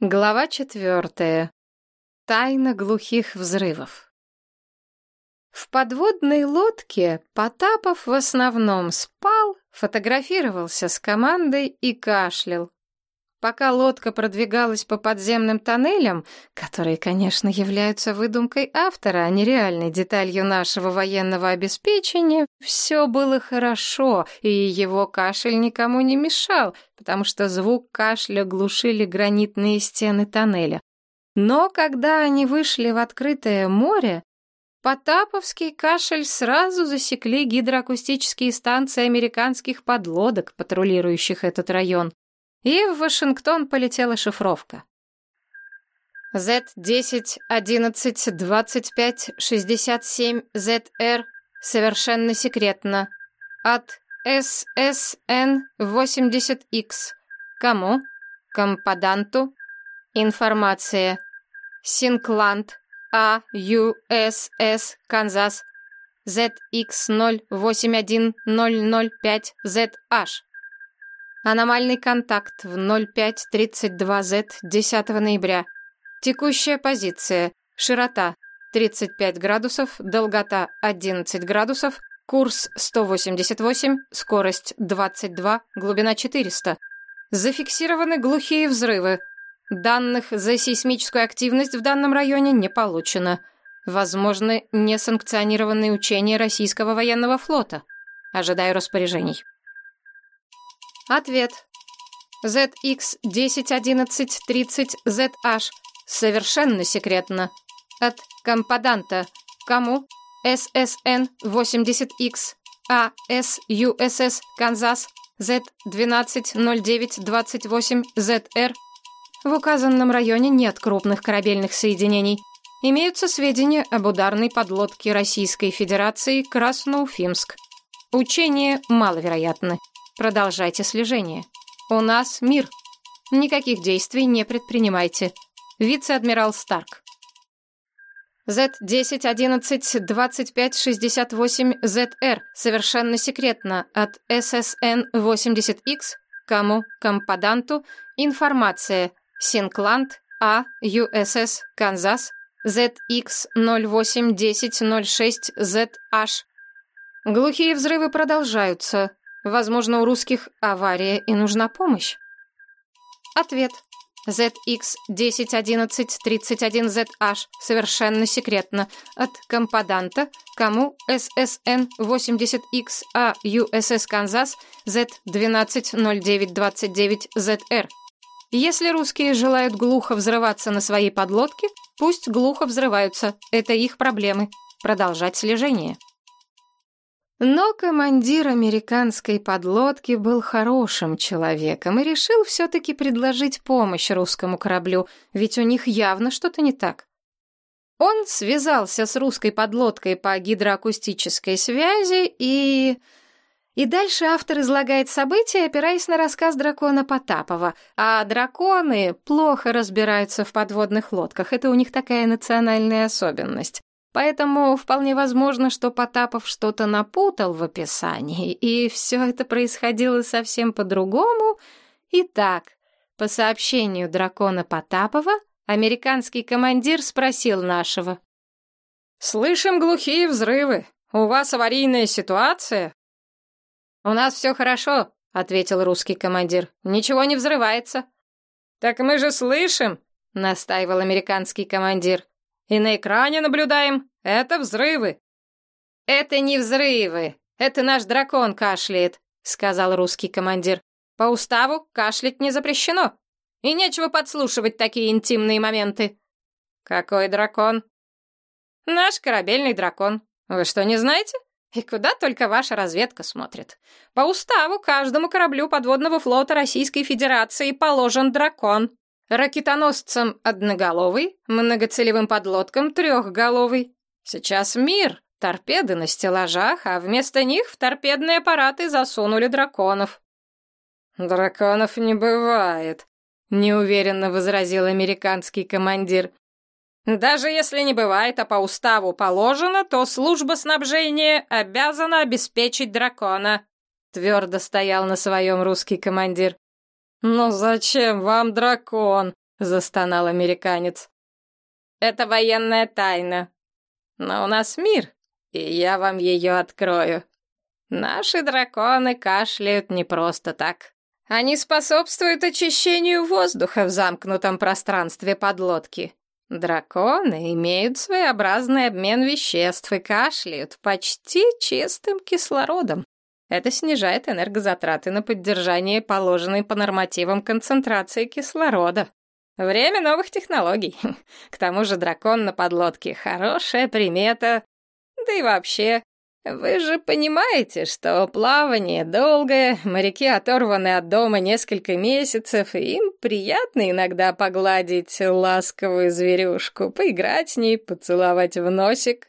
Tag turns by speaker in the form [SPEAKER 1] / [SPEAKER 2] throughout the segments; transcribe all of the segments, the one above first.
[SPEAKER 1] Глава четвертая. Тайна глухих взрывов. В подводной лодке Потапов в основном спал, фотографировался с командой и кашлял. Пока лодка продвигалась по подземным тоннелям, которые, конечно, являются выдумкой автора, а не реальной деталью нашего военного обеспечения, все было хорошо, и его кашель никому не мешал, потому что звук кашля глушили гранитные стены тоннеля. Но когда они вышли в открытое море, Потаповский кашель сразу засекли гидроакустические станции американских подлодок, патрулирующих этот район и в Вашингтон полетела шифровка. Z10-11-25-67-ZR совершенно секретно. От SSN-80X. Кому? Компаданту. Информация. Синкланд. АЮСС. Канзас. ZX081005ZH. Аномальный контакт в 0532Z 10 ноября. Текущая позиция. Широта 35 градусов, долгота 11 градусов, курс 188, скорость 22, глубина 400. Зафиксированы глухие взрывы. Данных за сейсмическую активность в данном районе не получено. Возможны несанкционированные учения российского военного флота. Ожидаю распоряжений. Ответ. ZX101130ZH. Совершенно секретно. От компаданта. Кому? SSN 80X. AS USS Канзас Z120928ZR. В указанном районе нет крупных корабельных соединений. Имеются сведения об ударной подлодке Российской Федерации Красноуфимск. Учения маловероятны. Продолжайте слежение. У нас мир. Никаких действий не предпринимайте. Вице-адмирал Старк. Z10-11-25-68-ZR. Совершенно секретно. От SSN-80X. Кому? Компаданту. Информация. Синкланд. А. USS Канзас. ZX-08-10-06-ZH. Глухие взрывы продолжаются. Возможно, у русских авария и нужна помощь. Ответ. ZX101131ZH совершенно секретно от компаданта, кому SSN 80XA USS Канзас Z120929ZR. Если русские желают глухо взрываться на своей подлодке, пусть глухо взрываются, это их проблемы. Продолжать слежение. Но командир американской подлодки был хорошим человеком и решил все-таки предложить помощь русскому кораблю, ведь у них явно что-то не так. Он связался с русской подлодкой по гидроакустической связи и... И дальше автор излагает события, опираясь на рассказ дракона Потапова. А драконы плохо разбираются в подводных лодках, это у них такая национальная особенность. Поэтому вполне возможно, что Потапов что-то напутал в описании, и все это происходило совсем по-другому. Итак, по сообщению дракона Потапова, американский командир спросил нашего. «Слышим глухие взрывы. У вас аварийная ситуация?» «У нас все хорошо», — ответил русский командир. «Ничего не взрывается». «Так мы же слышим», — настаивал американский командир. И на экране наблюдаем. Это взрывы. Это не взрывы. Это наш дракон кашляет, сказал русский командир. По уставу кашлять не запрещено. И нечего подслушивать такие интимные моменты. Какой дракон? Наш корабельный дракон. Вы что, не знаете? И куда только ваша разведка смотрит. По уставу каждому кораблю подводного флота Российской Федерации положен дракон. Ракетоносцам одноголовый, многоцелевым подлодкам трехголовый. Сейчас мир, торпеды на стеллажах, а вместо них в торпедные аппараты засунули драконов. «Драконов не бывает», — неуверенно возразил американский командир. «Даже если не бывает, а по уставу положено, то служба снабжения обязана обеспечить дракона», — твердо стоял на своем русский командир. «Но зачем вам дракон?» — застонал американец. «Это военная тайна. Но у нас мир, и я вам ее открою. Наши драконы кашляют не просто так. Они способствуют очищению воздуха в замкнутом пространстве подлодки. Драконы имеют своеобразный обмен веществ и кашляют почти чистым кислородом. Это снижает энергозатраты на поддержание положенной по нормативам концентрации кислорода. Время новых технологий. К тому же дракон на подлодке — хорошая примета. Да и вообще, вы же понимаете, что плавание долгое, моряки оторваны от дома несколько месяцев, и им приятно иногда погладить ласковую зверюшку, поиграть с ней, поцеловать в носик.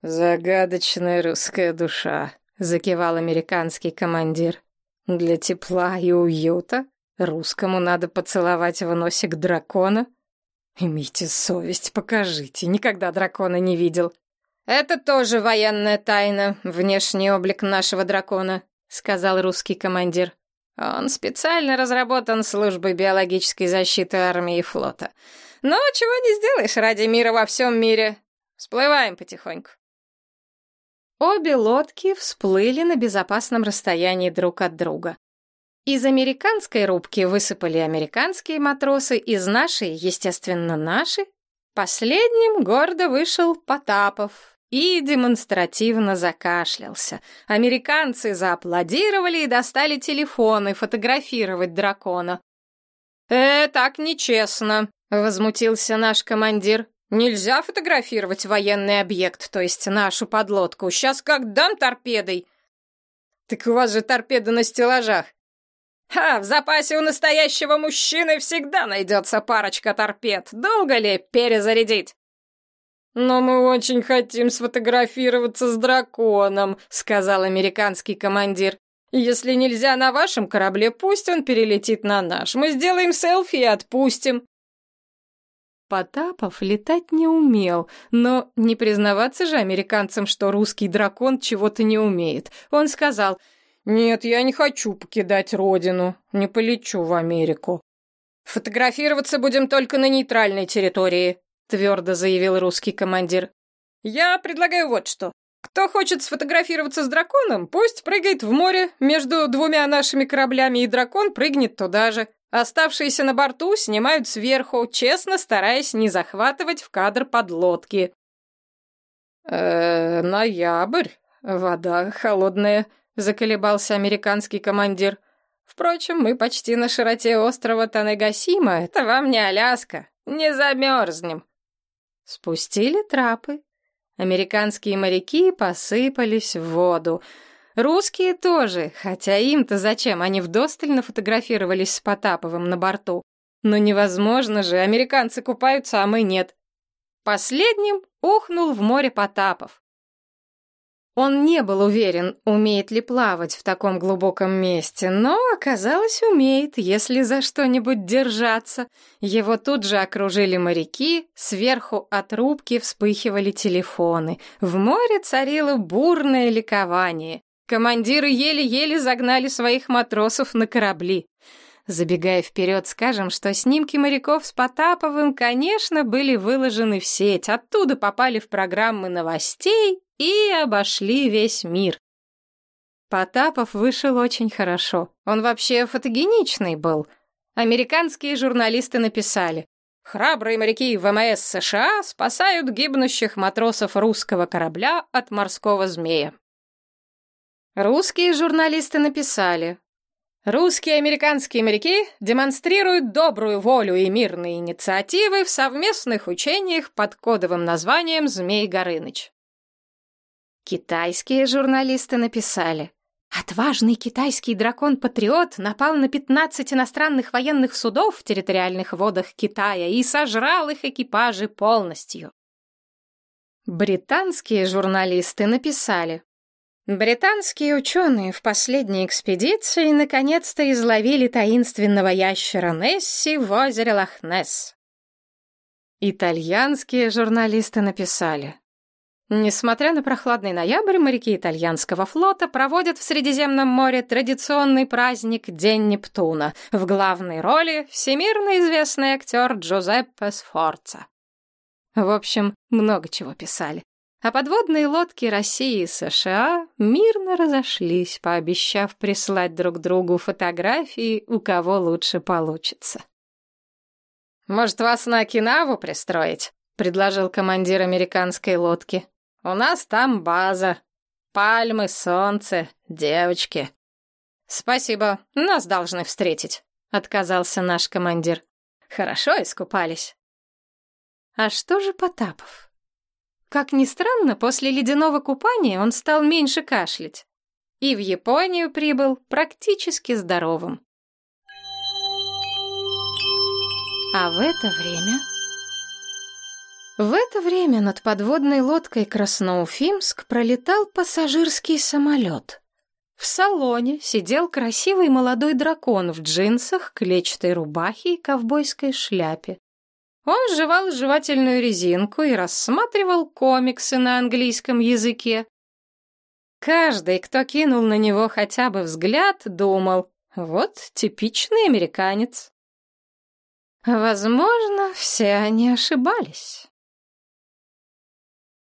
[SPEAKER 1] «Загадочная русская душа», — закивал американский командир. «Для тепла и уюта русскому надо поцеловать в носик дракона? Имейте совесть, покажите, никогда дракона не видел». «Это тоже военная тайна, внешний облик нашего дракона», — сказал русский командир. «Он специально разработан службой биологической защиты армии и флота. Но чего не сделаешь ради мира во всем мире. Всплываем потихоньку». Обе лодки всплыли на безопасном расстоянии друг от друга. Из американской рубки высыпали американские матросы, из нашей, естественно, наши. Последним гордо вышел Потапов, и демонстративно закашлялся. Американцы зааплодировали и достали телефоны фотографировать дракона. «Э, так нечестно», — возмутился наш командир. «Нельзя фотографировать военный объект, то есть нашу подлодку. Сейчас как дам торпедой». «Так у вас же торпеды на стеллажах». «Ха, в запасе у настоящего мужчины всегда найдется парочка торпед. Долго ли перезарядить?» «Но мы очень хотим сфотографироваться с драконом», — сказал американский командир. «Если нельзя на вашем корабле, пусть он перелетит на наш. Мы сделаем селфи и отпустим». Потапов летать не умел, но не признаваться же американцам, что русский дракон чего-то не умеет. Он сказал, «Нет, я не хочу покидать родину, не полечу в Америку. Фотографироваться будем только на нейтральной территории», твердо заявил русский командир. «Я предлагаю вот что. Кто хочет сфотографироваться с драконом, пусть прыгает в море между двумя нашими кораблями, и дракон прыгнет туда же. Оставшиеся на борту снимают сверху, честно стараясь не захватывать в кадр подлодки». «Э, ноябрь, вода холодная», — заколебался американский командир. «Впрочем, мы почти на широте острова Танегасима, это вам не Аляска, не замерзнем». Спустили трапы. Американские моряки посыпались в воду. Русские тоже, хотя им-то зачем, они вдосталь нафотографировались с Потаповым на борту. Но невозможно же, американцы купаются, а мы нет. Последним ухнул в море Потапов. Он не был уверен, умеет ли плавать в таком глубоком месте, но, оказалось, умеет, если за что-нибудь держаться. Его тут же окружили моряки, сверху от рубки вспыхивали телефоны. В море царило бурное ликование. Командиры еле-еле загнали своих матросов на корабли. Забегая вперед, скажем, что снимки моряков с Потаповым, конечно, были выложены в сеть, оттуда попали в программы новостей и обошли весь мир. Потапов вышел очень хорошо. Он вообще фотогеничный был. Американские журналисты написали. Храбрые моряки ВМС США спасают гибнущих матросов русского корабля от морского змея. Русские журналисты написали. Русские и американские моряки демонстрируют добрую волю и мирные инициативы в совместных учениях под кодовым названием «Змей Горыныч». Китайские журналисты написали. Отважный китайский дракон-патриот напал на 15 иностранных военных судов в территориальных водах Китая и сожрал их экипажи полностью. Британские журналисты написали. Британские ученые в последней экспедиции наконец-то изловили таинственного ящера Несси в озере Лохнесс. Итальянские журналисты написали. Несмотря на прохладный ноябрь, моряки итальянского флота проводят в Средиземном море традиционный праздник День Нептуна. В главной роли всемирно известный актер Джузеппе Сфорца. В общем, много чего писали. А подводные лодки России и США мирно разошлись, пообещав прислать друг другу фотографии, у кого лучше получится. «Может, вас на Окинаву пристроить?» — предложил командир американской лодки. У нас там база. Пальмы, солнце, девочки. Спасибо, нас должны встретить, отказался наш командир. Хорошо искупались. А что же Потапов? Как ни странно, после ледяного купания он стал меньше кашлять. И в Японию прибыл практически здоровым. А в это время... В это время над подводной лодкой Красноуфимск пролетал пассажирский самолет. В салоне сидел красивый молодой дракон в джинсах, клетчатой рубахе и ковбойской шляпе. Он жевал жевательную резинку и рассматривал комиксы на английском языке. Каждый, кто кинул на него хотя бы взгляд, думал, вот типичный американец. Возможно, все они ошибались.